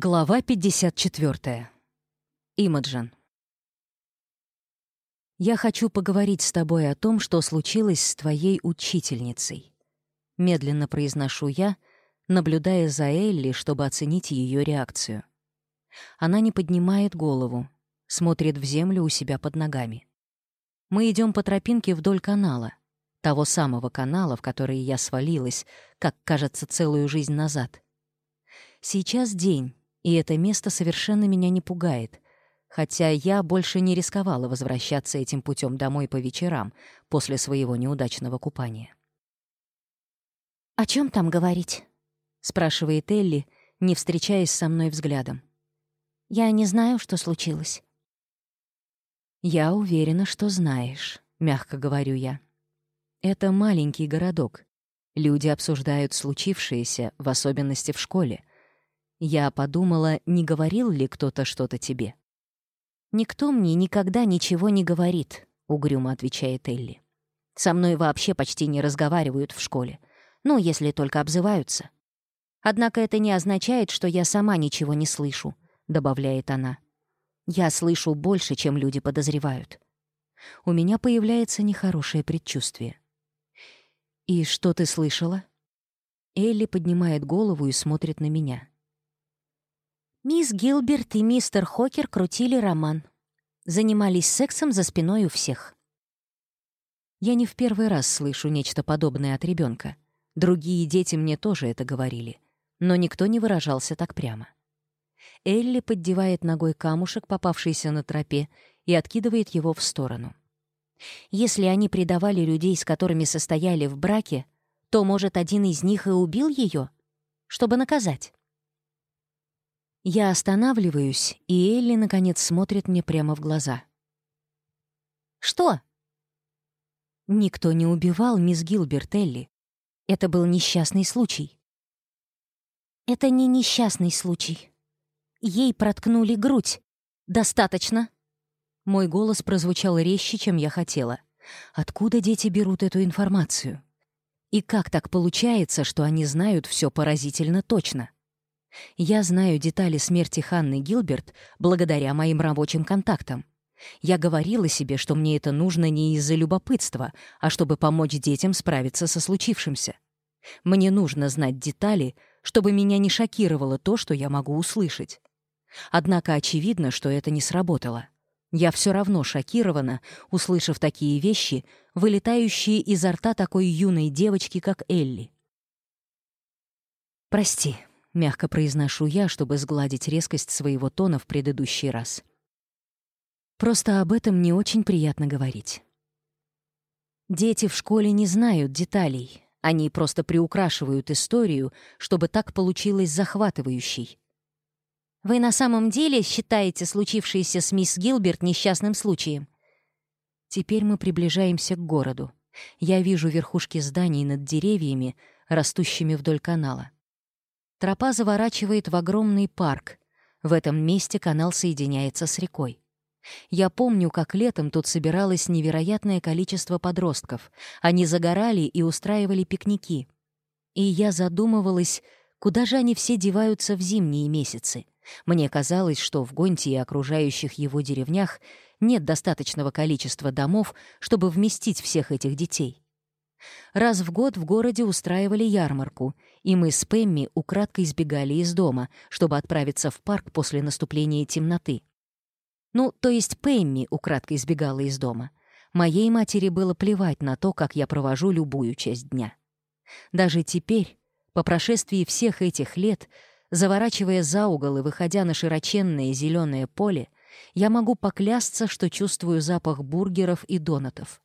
Глава 54. Имаджин. Я хочу поговорить с тобой о том, что случилось с твоей учительницей. Медленно произношу я, наблюдая за Элли, чтобы оценить ее реакцию. Она не поднимает голову, смотрит в землю у себя под ногами. Мы идем по тропинке вдоль канала, того самого канала, в который я свалилась, как кажется, целую жизнь назад. Сейчас день, и это место совершенно меня не пугает. Хотя я больше не рисковала возвращаться этим путем домой по вечерам после своего неудачного купания. «О чем там говорить?» — спрашивает Элли, не встречаясь со мной взглядом. «Я не знаю, что случилось». «Я уверена, что знаешь», — мягко говорю я. «Это маленький городок. Люди обсуждают случившееся, в особенности в школе. Я подумала, не говорил ли кто-то что-то тебе. «Никто мне никогда ничего не говорит», — угрюмо отвечает Элли. «Со мной вообще почти не разговаривают в школе. Ну, если только обзываются. Однако это не означает, что я сама ничего не слышу», — добавляет она. «Я слышу больше, чем люди подозревают». У меня появляется нехорошее предчувствие. «И что ты слышала?» Элли поднимает голову и смотрит на меня. Мисс Гилберт и мистер Хокер крутили роман. Занимались сексом за спиной у всех. Я не в первый раз слышу нечто подобное от ребенка. Другие дети мне тоже это говорили. Но никто не выражался так прямо. Элли поддевает ногой камушек, попавшийся на тропе, и откидывает его в сторону. Если они предавали людей, с которыми состояли в браке, то, может, один из них и убил ее, чтобы наказать. Я останавливаюсь, и Элли, наконец, смотрит мне прямо в глаза. «Что?» Никто не убивал мисс Гилберт Элли. Это был несчастный случай. «Это не несчастный случай. Ей проткнули грудь. Достаточно!» Мой голос прозвучал резче, чем я хотела. Откуда дети берут эту информацию? И как так получается, что они знают все поразительно точно? Я знаю детали смерти Ханны Гилберт благодаря моим рабочим контактам. Я говорила себе, что мне это нужно не из-за любопытства, а чтобы помочь детям справиться со случившимся. Мне нужно знать детали, чтобы меня не шокировало то, что я могу услышать. Однако очевидно, что это не сработало. Я все равно шокирована, услышав такие вещи, вылетающие изо рта такой юной девочки, как Элли. «Прости», Мягко произношу я, чтобы сгладить резкость своего тона в предыдущий раз. Просто об этом не очень приятно говорить. Дети в школе не знают деталей. Они просто приукрашивают историю, чтобы так получилось захватывающей. Вы на самом деле считаете случившееся с мисс Гилберт несчастным случаем? Теперь мы приближаемся к городу. Я вижу верхушки зданий над деревьями, растущими вдоль канала. Тропа заворачивает в огромный парк. В этом месте канал соединяется с рекой. Я помню, как летом тут собиралось невероятное количество подростков. Они загорали и устраивали пикники. И я задумывалась, куда же они все деваются в зимние месяцы. Мне казалось, что в Гонте и окружающих его деревнях нет достаточного количества домов, чтобы вместить всех этих детей. Раз в год в городе устраивали ярмарку, и мы с Пэмми украдкой избегали из дома, чтобы отправиться в парк после наступления темноты. Ну, то есть Пэмми украдкой избегала из дома. Моей матери было плевать на то, как я провожу любую часть дня. Даже теперь, по прошествии всех этих лет, заворачивая за угол и выходя на широченное зеленое поле, я могу поклясться, что чувствую запах бургеров и донатов.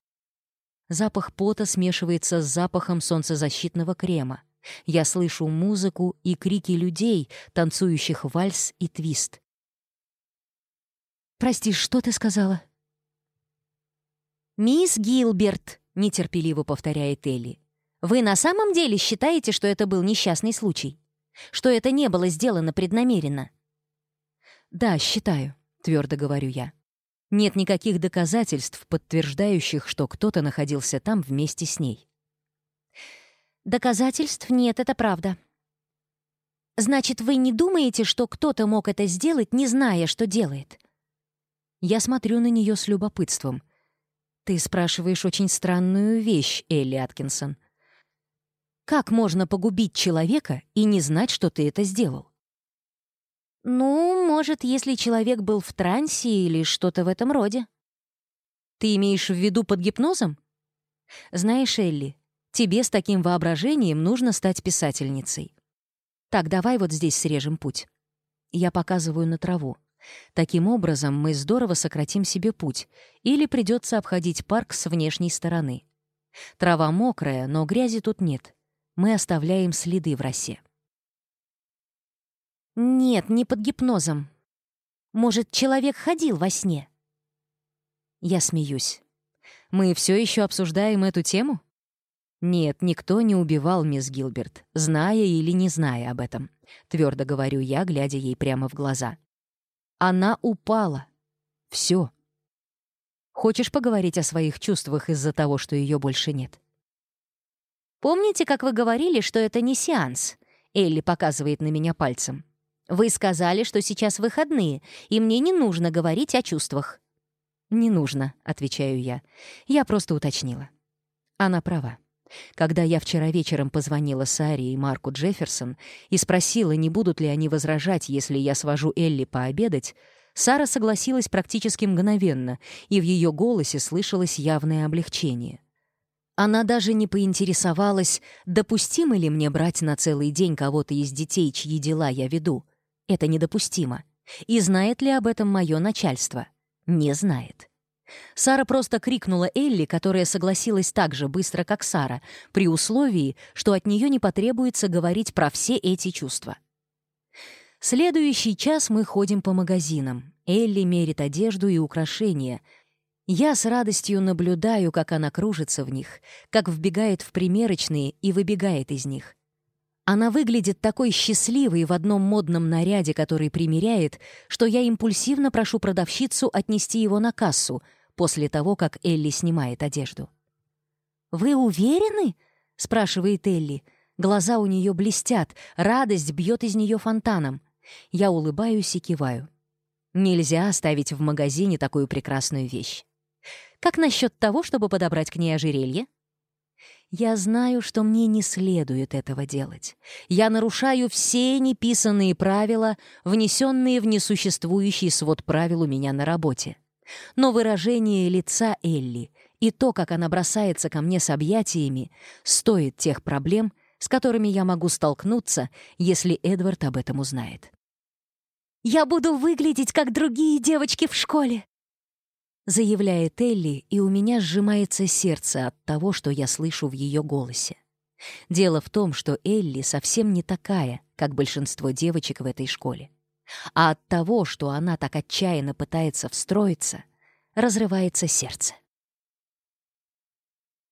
Запах пота смешивается с запахом солнцезащитного крема. Я слышу музыку и крики людей, танцующих вальс и твист. «Прости, что ты сказала?» «Мисс Гилберт», — нетерпеливо повторяет Элли, «вы на самом деле считаете, что это был несчастный случай? Что это не было сделано преднамеренно?» «Да, считаю», — твердо говорю я. Нет никаких доказательств, подтверждающих, что кто-то находился там вместе с ней. Доказательств нет, это правда. Значит, вы не думаете, что кто-то мог это сделать, не зная, что делает? Я смотрю на нее с любопытством. Ты спрашиваешь очень странную вещь, Элли Аткинсон. Как можно погубить человека и не знать, что ты это сделал? Ну, может, если человек был в трансе или что-то в этом роде. Ты имеешь в виду под гипнозом? Знаешь, Элли, тебе с таким воображением нужно стать писательницей. Так, давай вот здесь срежем путь. Я показываю на траву. Таким образом, мы здорово сократим себе путь, или придется обходить парк с внешней стороны. Трава мокрая, но грязи тут нет. Мы оставляем следы в росе. Нет, не под гипнозом. Может, человек ходил во сне? Я смеюсь. Мы все еще обсуждаем эту тему? Нет, никто не убивал мисс Гилберт, зная или не зная об этом. Твердо говорю я, глядя ей прямо в глаза. Она упала. Все. Хочешь поговорить о своих чувствах из-за того, что ее больше нет? Помните, как вы говорили, что это не сеанс? Элли показывает на меня пальцем. Вы сказали, что сейчас выходные, и мне не нужно говорить о чувствах». «Не нужно», — отвечаю я. «Я просто уточнила». Она права. Когда я вчера вечером позвонила Саре и Марку Джефферсон и спросила, не будут ли они возражать, если я свожу Элли пообедать, Сара согласилась практически мгновенно, и в ее голосе слышалось явное облегчение. Она даже не поинтересовалась, допустимо ли мне брать на целый день кого-то из детей, чьи дела я веду. Это недопустимо. И знает ли об этом мое начальство? Не знает. Сара просто крикнула Элли, которая согласилась так же быстро, как Сара, при условии, что от нее не потребуется говорить про все эти чувства. Следующий час мы ходим по магазинам. Элли мерит одежду и украшения. Я с радостью наблюдаю, как она кружится в них, как вбегает в примерочные и выбегает из них. Она выглядит такой счастливой в одном модном наряде, который примеряет, что я импульсивно прошу продавщицу отнести его на кассу после того, как Элли снимает одежду. «Вы уверены?» — спрашивает Элли. Глаза у нее блестят, радость бьет из нее фонтаном. Я улыбаюсь и киваю. Нельзя оставить в магазине такую прекрасную вещь. Как насчет того, чтобы подобрать к ней ожерелье? Я знаю, что мне не следует этого делать. Я нарушаю все неписанные правила, внесенные в несуществующий свод правил у меня на работе. Но выражение лица Элли и то, как она бросается ко мне с объятиями, стоит тех проблем, с которыми я могу столкнуться, если Эдвард об этом узнает. «Я буду выглядеть, как другие девочки в школе», Заявляет Элли, и у меня сжимается сердце от того, что я слышу в ее голосе. Дело в том, что Элли совсем не такая, как большинство девочек в этой школе. А от того, что она так отчаянно пытается встроиться, разрывается сердце.